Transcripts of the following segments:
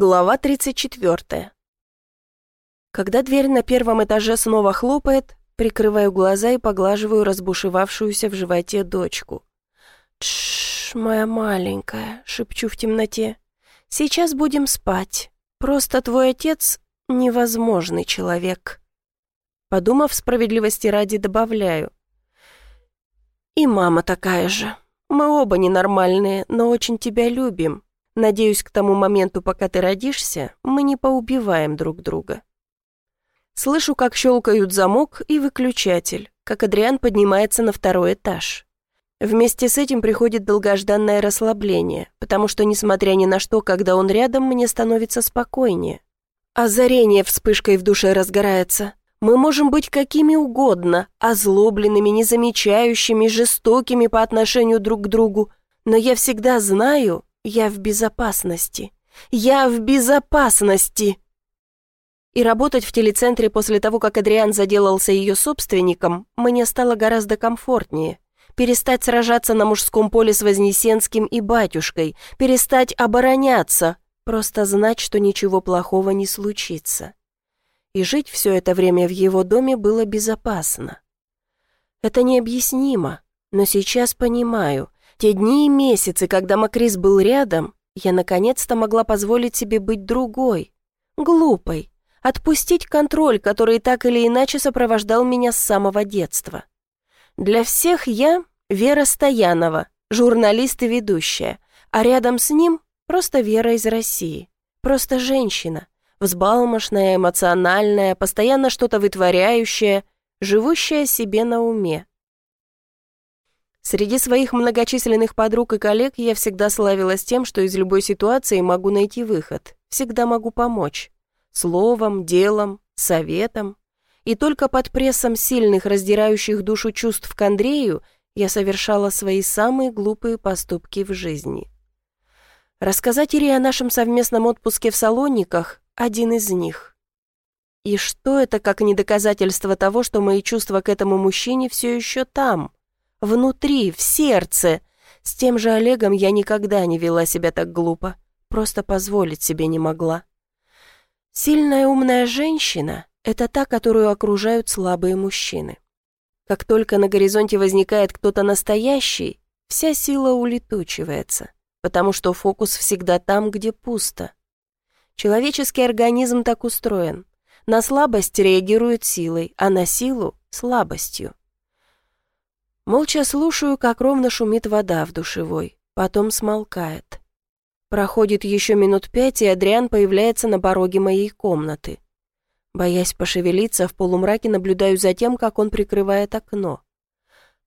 Глава 34. Когда дверь на первом этаже снова хлопает, прикрываю глаза и поглаживаю разбушевавшуюся в животе дочку. «Тш, моя маленькая», — шепчу в темноте. «Сейчас будем спать. Просто твой отец — невозможный человек». Подумав, справедливости ради добавляю. «И мама такая же. Мы оба ненормальные, но очень тебя любим. Надеюсь, к тому моменту, пока ты родишься, мы не поубиваем друг друга. Слышу, как щелкают замок и выключатель, как Адриан поднимается на второй этаж. Вместе с этим приходит долгожданное расслабление, потому что, несмотря ни на что, когда он рядом, мне становится спокойнее. Озарение вспышкой в душе разгорается. Мы можем быть какими угодно, озлобленными, незамечающими, жестокими по отношению друг к другу, но я всегда знаю, я в безопасности. Я в безопасности. И работать в телецентре после того, как Адриан заделался ее собственником, мне стало гораздо комфортнее. Перестать сражаться на мужском поле с Вознесенским и батюшкой, перестать обороняться, просто знать, что ничего плохого не случится. И жить все это время в его доме было безопасно. Это необъяснимо, но сейчас понимаю, те дни и месяцы, когда Макрис был рядом, я наконец-то могла позволить себе быть другой, глупой, отпустить контроль, который так или иначе сопровождал меня с самого детства. Для всех я Вера Стоянова, журналист и ведущая, а рядом с ним просто Вера из России, просто женщина, взбалмошная, эмоциональная, постоянно что-то вытворяющая, живущая себе на уме. Среди своих многочисленных подруг и коллег я всегда славилась тем, что из любой ситуации могу найти выход, всегда могу помочь. Словом, делом, советом. И только под прессом сильных, раздирающих душу чувств к Андрею я совершала свои самые глупые поступки в жизни. Рассказать Ире о нашем совместном отпуске в Салониках – один из них. И что это, как не доказательство того, что мои чувства к этому мужчине все еще там – внутри, в сердце. С тем же Олегом я никогда не вела себя так глупо, просто позволить себе не могла. Сильная умная женщина — это та, которую окружают слабые мужчины. Как только на горизонте возникает кто-то настоящий, вся сила улетучивается, потому что фокус всегда там, где пусто. Человеческий организм так устроен. На слабость реагирует силой, а на силу — слабостью. Молча слушаю, как ровно шумит вода в душевой, потом смолкает. Проходит еще минут пять, и Адриан появляется на пороге моей комнаты. Боясь пошевелиться, в полумраке наблюдаю за тем, как он прикрывает окно.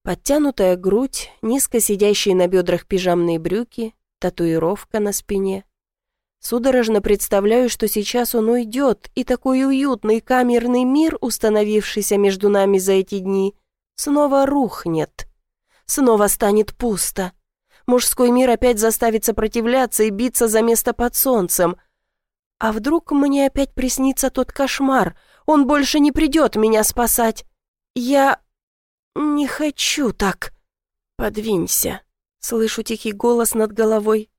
Подтянутая грудь, низко сидящие на бедрах пижамные брюки, татуировка на спине. Судорожно представляю, что сейчас он уйдет, и такой уютный камерный мир, установившийся между нами за эти дни, снова рухнет. Снова станет пусто. Мужской мир опять заставит сопротивляться и биться за место под солнцем. А вдруг мне опять приснится тот кошмар? Он больше не придет меня спасать. Я не хочу так. Подвинься. Слышу тихий голос над головой.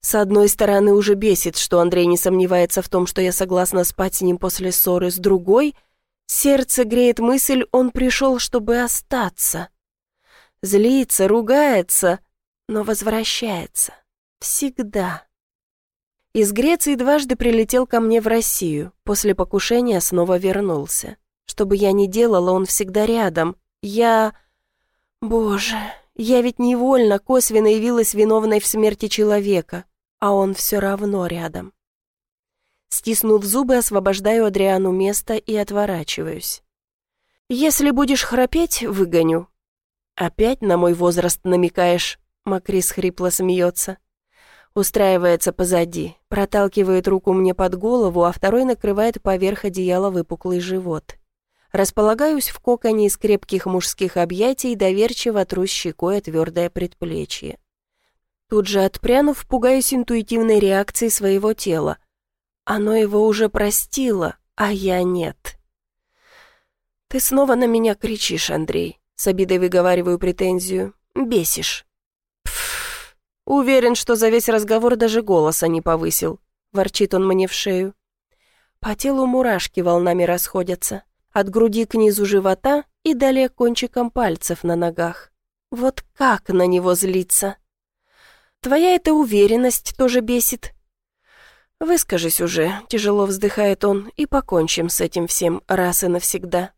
С одной стороны, уже бесит, что Андрей не сомневается в том, что я согласна спать с ним после ссоры, с другой — Сердце греет мысль, он пришел, чтобы остаться. Злится, ругается, но возвращается. Всегда. Из Греции дважды прилетел ко мне в Россию, после покушения снова вернулся. Что бы я ни делала, он всегда рядом. Я... Боже, я ведь невольно, косвенно явилась виновной в смерти человека, а он все равно рядом. Стиснув зубы, освобождаю Адриану место и отворачиваюсь. «Если будешь храпеть, выгоню». «Опять на мой возраст намекаешь?» Макрис хрипло смеется. Устраивается позади, проталкивает руку мне под голову, а второй накрывает поверх одеяла выпуклый живот. Располагаюсь в коконе из крепких мужских объятий, доверчиво тру щекой твердое предплечье. Тут же отпрянув, пугаюсь интуитивной реакции своего тела. Оно его уже простило, а я нет. «Ты снова на меня кричишь, Андрей», — с обидой выговариваю претензию. «Бесишь». Пф, уверен, что за весь разговор даже голоса не повысил. ворчит он мне в шею. По телу мурашки волнами расходятся, от груди к низу живота и далее кончиком пальцев на ногах. Вот как на него злиться? Твоя эта уверенность тоже бесит. Выскажись уже, тяжело вздыхает он, и покончим с этим всем раз и навсегда.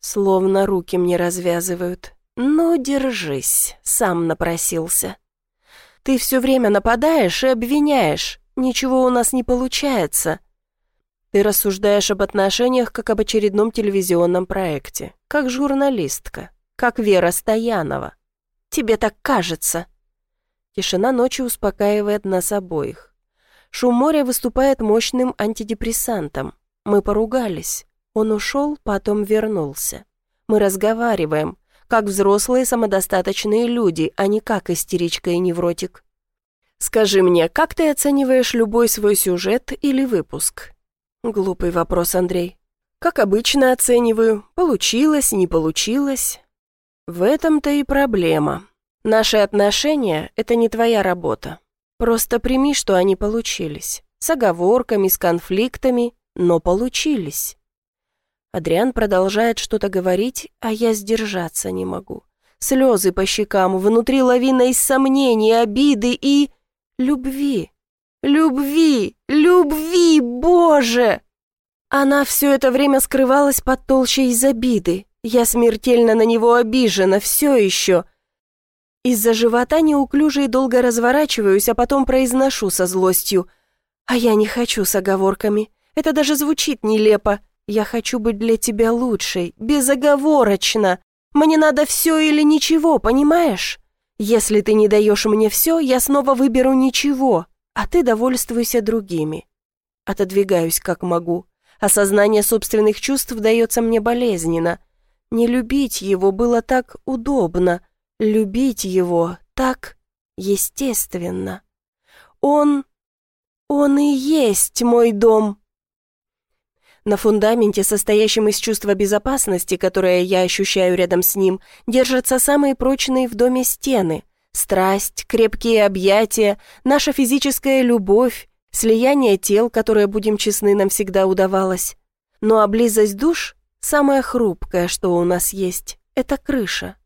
Словно руки мне развязывают. Ну, держись, сам напросился. Ты все время нападаешь и обвиняешь. Ничего у нас не получается. Ты рассуждаешь об отношениях, как об очередном телевизионном проекте, как журналистка, как Вера Стоянова. Тебе так кажется. Тишина ночи успокаивает нас обоих. Шум моря выступает мощным антидепрессантом. Мы поругались. Он ушел, потом вернулся. Мы разговариваем, как взрослые самодостаточные люди, а не как истеричка и невротик. Скажи мне, как ты оцениваешь любой свой сюжет или выпуск? Глупый вопрос, Андрей. Как обычно оцениваю. Получилось, не получилось. В этом-то и проблема. Наши отношения — это не твоя работа. Просто прими, что они получились. С оговорками, с конфликтами, но получились. Адриан продолжает что-то говорить, а я сдержаться не могу. Слезы по щекам, внутри лавина из сомнений, обиды и... любви. Любви! Любви, Боже! Она все это время скрывалась под толщей из обиды. Я смертельно на него обижена, все еще. Из-за живота неуклюже и долго разворачиваюсь, а потом произношу со злостью. А я не хочу с оговорками. Это даже звучит нелепо. Я хочу быть для тебя лучшей, безоговорочно. Мне надо все или ничего, понимаешь? Если ты не даешь мне все, я снова выберу ничего, а ты довольствуйся другими. Отодвигаюсь как могу. Осознание собственных чувств дается мне болезненно. Не любить его было так удобно, любить его так естественно. Он... он и есть мой дом. На фундаменте, состоящем из чувства безопасности, которое я ощущаю рядом с ним, держатся самые прочные в доме стены. Страсть, крепкие объятия, наша физическая любовь, слияние тел, которое, будем честны, нам всегда удавалось. Ну а близость душ – самое хрупкое, что у нас есть, это крыша.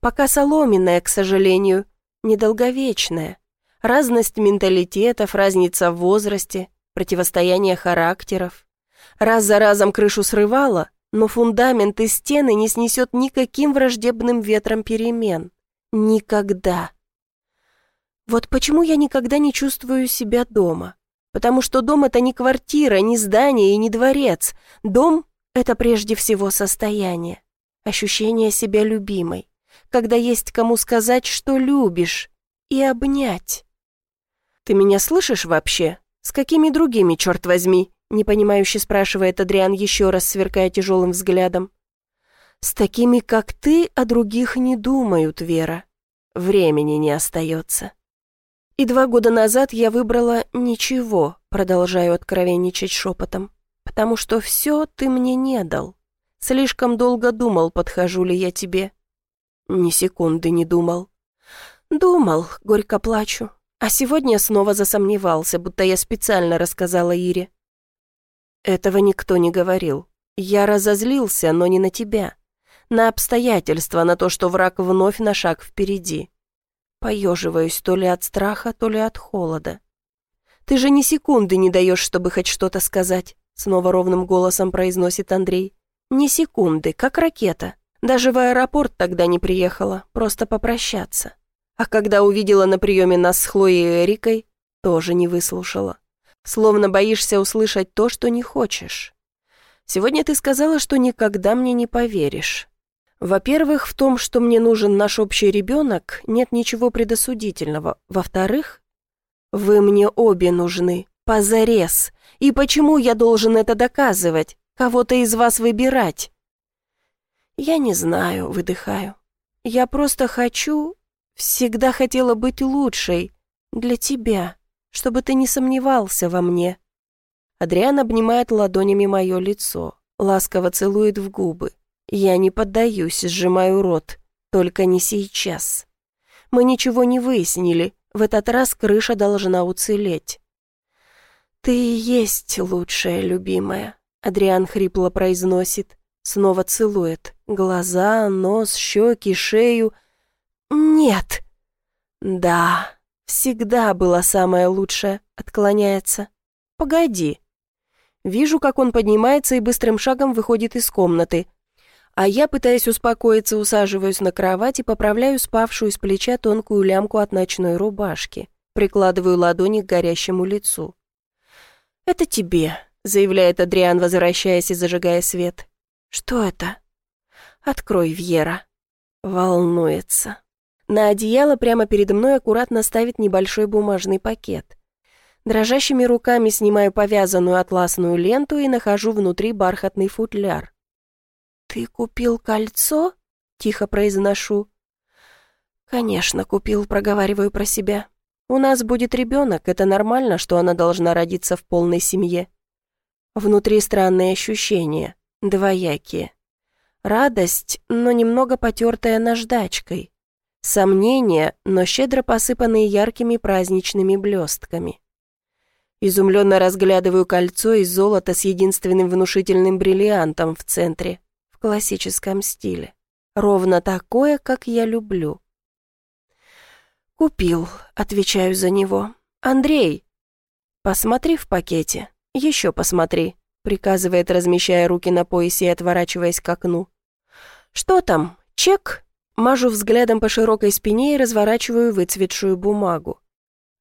Пока соломенная, к сожалению, недолговечная. Разность менталитетов, разница в возрасте, противостояние характеров – Раз за разом крышу срывало, но фундамент и стены не снесет никаким враждебным ветром перемен. Никогда. Вот почему я никогда не чувствую себя дома. Потому что дом — это не квартира, не здание и не дворец. Дом — это прежде всего состояние, ощущение себя любимой, когда есть кому сказать, что любишь, и обнять. «Ты меня слышишь вообще? С какими другими, черт возьми?» Непонимающе спрашивает Адриан еще раз, сверкая тяжелым взглядом. «С такими, как ты, о других не думают, Вера. Времени не остается». «И два года назад я выбрала ничего», продолжаю откровенничать шепотом, «потому что все ты мне не дал. Слишком долго думал, подхожу ли я тебе». Ни секунды не думал. «Думал», — горько плачу, а сегодня снова засомневался, будто я специально рассказала Ире. Этого никто не говорил. Я разозлился, но не на тебя. На обстоятельства, на то, что враг вновь на шаг впереди. Поеживаюсь то ли от страха, то ли от холода. «Ты же ни секунды не даешь, чтобы хоть что-то сказать», снова ровным голосом произносит Андрей. «Ни секунды, как ракета. Даже в аэропорт тогда не приехала, просто попрощаться. А когда увидела на приеме нас с Хлоей и Эрикой, тоже не выслушала словно боишься услышать то, что не хочешь. Сегодня ты сказала, что никогда мне не поверишь. Во-первых, в том, что мне нужен наш общий ребенок, нет ничего предосудительного. Во-вторых, вы мне обе нужны, позарез. И почему я должен это доказывать? Кого-то из вас выбирать? Я не знаю, выдыхаю. Я просто хочу, всегда хотела быть лучшей для тебя чтобы ты не сомневался во мне». Адриан обнимает ладонями мое лицо, ласково целует в губы. Я не поддаюсь, сжимаю рот, только не сейчас. Мы ничего не выяснили, в этот раз крыша должна уцелеть. «Ты и есть лучшая, любимая», — Адриан хрипло произносит. Снова целует. Глаза, нос, щеки, шею. «Нет!» «Да, всегда была самая лучшая», — отклоняется. «Погоди». Вижу, как он поднимается и быстрым шагом выходит из комнаты. А я, пытаясь успокоиться, усаживаюсь на кровать и поправляю спавшую с плеча тонкую лямку от ночной рубашки. Прикладываю ладони к горящему лицу. «Это тебе», — заявляет Адриан, возвращаясь и зажигая свет. «Что это?» «Открой, Вьера». Волнуется. На одеяло прямо передо мной аккуратно ставит небольшой бумажный пакет. Дрожащими руками снимаю повязанную атласную ленту и нахожу внутри бархатный футляр. «Ты купил кольцо?» — тихо произношу. «Конечно, купил», — проговариваю про себя. «У нас будет ребенок, это нормально, что она должна родиться в полной семье». Внутри странные ощущения, двоякие. Радость, но немного потертая наждачкой. Сомнения, но щедро посыпанные яркими праздничными блестками. Изумленно разглядываю кольцо из золота с единственным внушительным бриллиантом в центре, в классическом стиле. Ровно такое, как я люблю. «Купил», — отвечаю за него. «Андрей, посмотри в пакете, еще посмотри», — приказывает, размещая руки на поясе и отворачиваясь к окну. «Что там? Чек?» Мажу взглядом по широкой спине и разворачиваю выцветшую бумагу.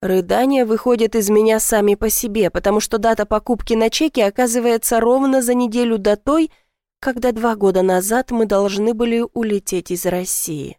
Рыдания выходят из меня сами по себе, потому что дата покупки на чеке оказывается ровно за неделю до той, когда два года назад мы должны были улететь из России.